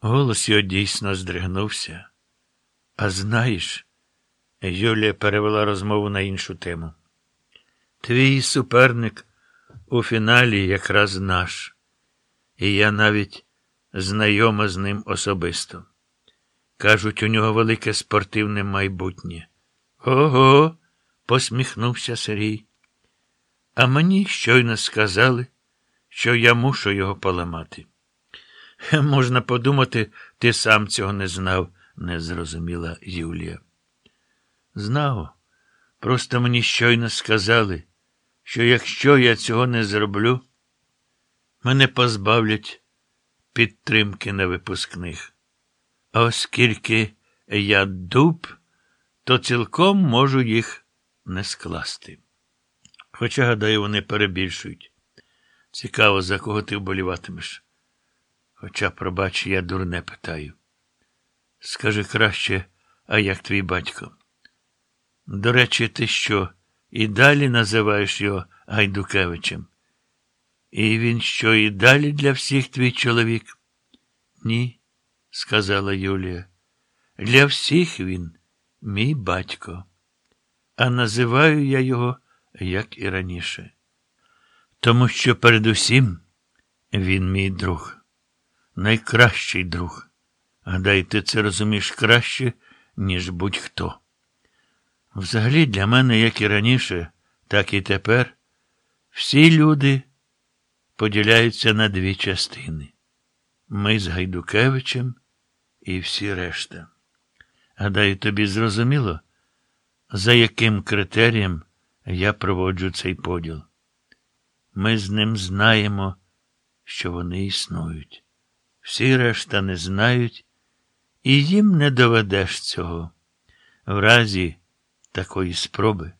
Голос його дійсно здригнувся. А знаєш, Юлія перевела розмову на іншу тему. Твій суперник у фіналі якраз наш, і я навіть знайома з ним особисто. Кажуть, у нього велике спортивне майбутнє. Ого, посміхнувся Сергій. А мені щойно сказали, що я мушу його поламати. Можна подумати, ти сам цього не знав, не зрозуміла Юлія. Знав. Просто мені щойно сказали, що якщо я цього не зроблю, мене позбавлять підтримки на випускних. А оскільки я дуб, то цілком можу їх не скласти. Хоча, гадаю, вони перебільшують. Цікаво, за кого ти вболіватимеш. Хоча, пробач, я дурне питаю. Скажи краще, а як твій батько? До речі, ти що, і далі називаєш його Гайдукевичем? І він що, і далі для всіх твій чоловік? Ні, сказала Юлія. Для всіх він мій батько. А називаю я його, як і раніше. Тому що передусім він мій друг, найкращий друг. Гадай, ти це розумієш краще, ніж будь-хто. Взагалі, для мене, як і раніше, так і тепер, всі люди поділяються на дві частини. Ми з Гайдукевичем і всі решта. Гадаю, тобі зрозуміло, за яким критерієм я проводжу цей поділ. Ми з ним знаємо, що вони існують. Всі решта не знають, і їм не доведеш цього. В разі такої спроби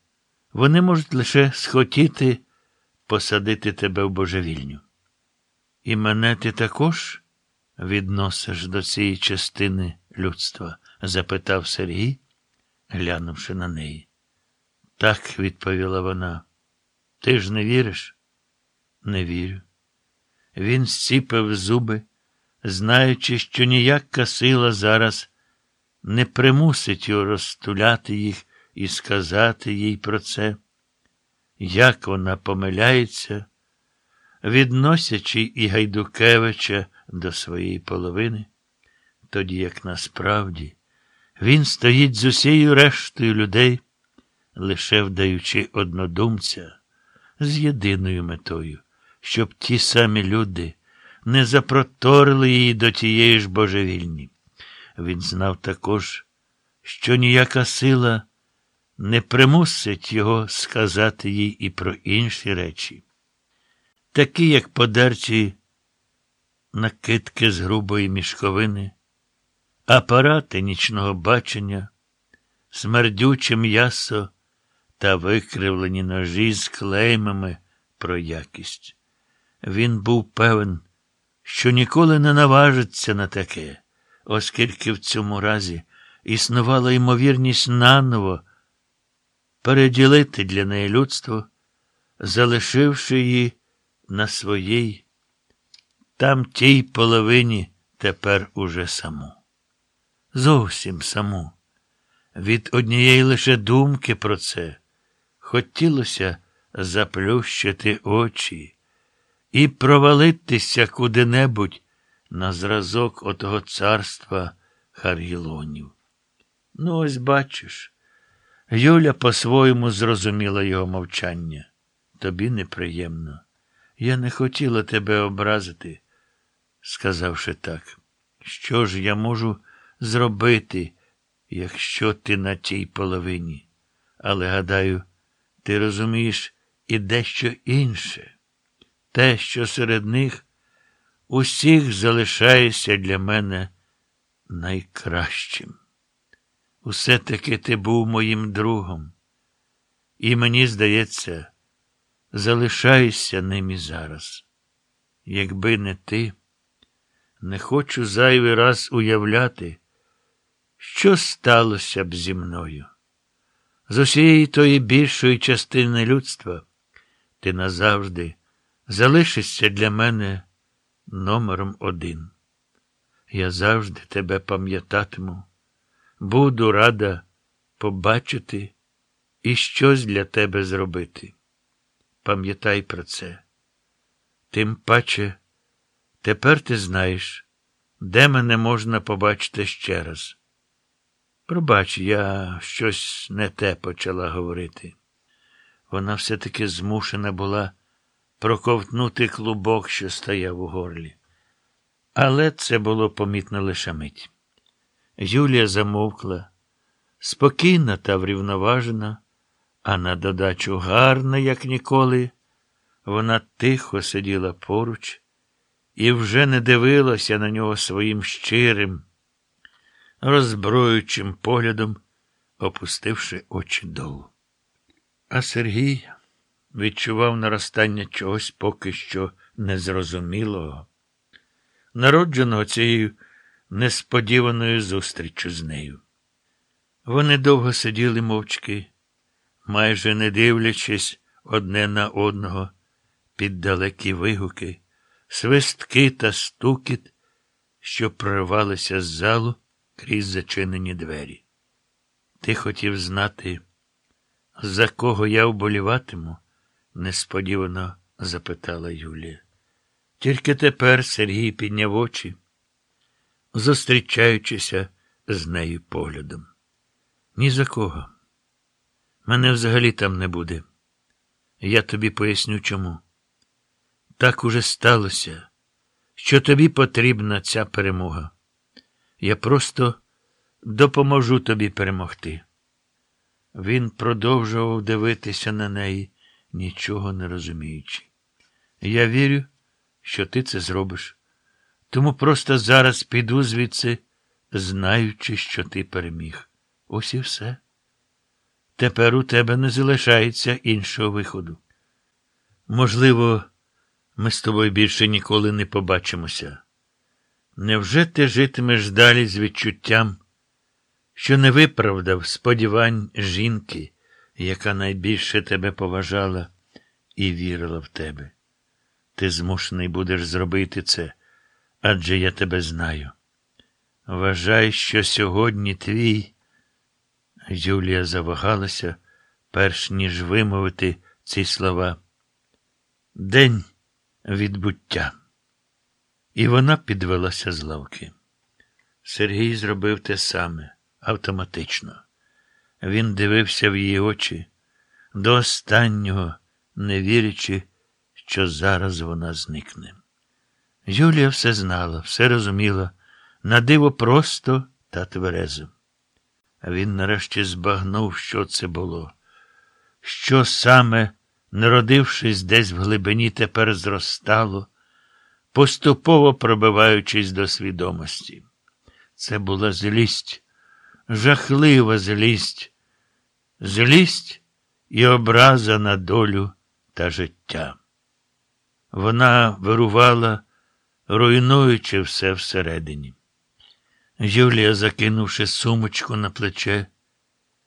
вони можуть лише схотіти посадити тебе в божевільню. І мене ти також відносиш до цієї частини людства? запитав Сергій, глянувши на неї. Так, відповіла вона. Ти ж не віриш? Не вірю. Він зціпив зуби, знаючи, що ніяка сила зараз не примусить його розтуляти їх і сказати їй про це, як вона помиляється, відносячи і Гайдукевича до своєї половини, тоді як насправді він стоїть з усією рештою людей, лише вдаючи однодумця з єдиною метою, щоб ті самі люди не запроторили її до тієї ж божевільні. Він знав також, що ніяка сила не примусить його сказати їй і про інші речі, такі, як подерчі накидки з грубої мішковини, апарати нічного бачення, смердюче м'ясо та викривлені ножі з клеймами про якість. Він був певен, що ніколи не наважиться на таке, оскільки в цьому разі існувала ймовірність наново переділити для неї людство, залишивши її на своїй, там тій половині тепер уже саму. Зовсім саму. Від однієї лише думки про це хотілося заплющити очі і провалитися куди-небудь на зразок отого царства Харгілонів. Ну, ось бачиш. Юля по-своєму зрозуміла його мовчання. Тобі неприємно. Я не хотіла тебе образити, сказавши так. Що ж я можу зробити, якщо ти на тій половині? Але, гадаю, ти розумієш і дещо інше. Те, що серед них усіх залишається для мене найкращим. Усе таки ти був моїм другом, і мені здається, залишаєшся ним і зараз. Якби не ти, не хочу зайвий раз уявляти, що сталося б зі мною. З усієї тої більшої частини людства ти назавжди залишишся для мене номером один. Я завжди тебе пам'ятатиму. Буду рада побачити і щось для тебе зробити. Пам'ятай про це. Тим паче, тепер ти знаєш, де мене можна побачити ще раз. Пробач, я щось не те почала говорити. Вона все-таки змушена була проковтнути клубок, що стояв у горлі. Але це було помітно лише мить. Юлія замовкла, спокійна та врівноважена, а на додачу гарна, як ніколи. Вона тихо сиділа поруч і вже не дивилася на нього своїм щирим, роззброючим поглядом, опустивши очі долу. А Сергій відчував наростання чогось поки що незрозумілого, народженого цією несподіваною зустріччю з нею. Вони довго сиділи мовчки, майже не дивлячись одне на одного під далекі вигуки, свистки та стукіт, що проривалися з залу крізь зачинені двері. Ти хотів знати, за кого я вболіватиму? Несподівано запитала Юлія. Тільки тепер Сергій підняв очі, зустрічаючися з нею поглядом. Ні за кого. Мене взагалі там не буде. Я тобі поясню чому. Так уже сталося, що тобі потрібна ця перемога. Я просто допоможу тобі перемогти. Він продовжував дивитися на неї, нічого не розуміючи. Я вірю, що ти це зробиш. Тому просто зараз піду звідси, знаючи, що ти переміг. Ось і все. Тепер у тебе не залишається іншого виходу. Можливо, ми з тобою більше ніколи не побачимося. Невже ти житимеш далі з відчуттям, що не виправдав сподівань жінки, яка найбільше тебе поважала і вірила в тебе? Ти змушений будеш зробити це, адже я тебе знаю. Вважай, що сьогодні твій. Юлія завагалася, перш ніж вимовити ці слова. День відбуття. І вона підвелася з лавки. Сергій зробив те саме автоматично. Він дивився в її очі до останнього, не вірячи, що зараз вона зникне. Юлія все знала, все розуміла, на диво просто та тверезо. Він нарешті збагнув, що це було, що саме, народившись десь в глибині, тепер зростало, поступово пробиваючись до свідомості. Це була злість, жахлива злість, злість і образа на долю та життя. Вона вирувала, руйнуючи все всередині. Юлія, закинувши сумочку на плече,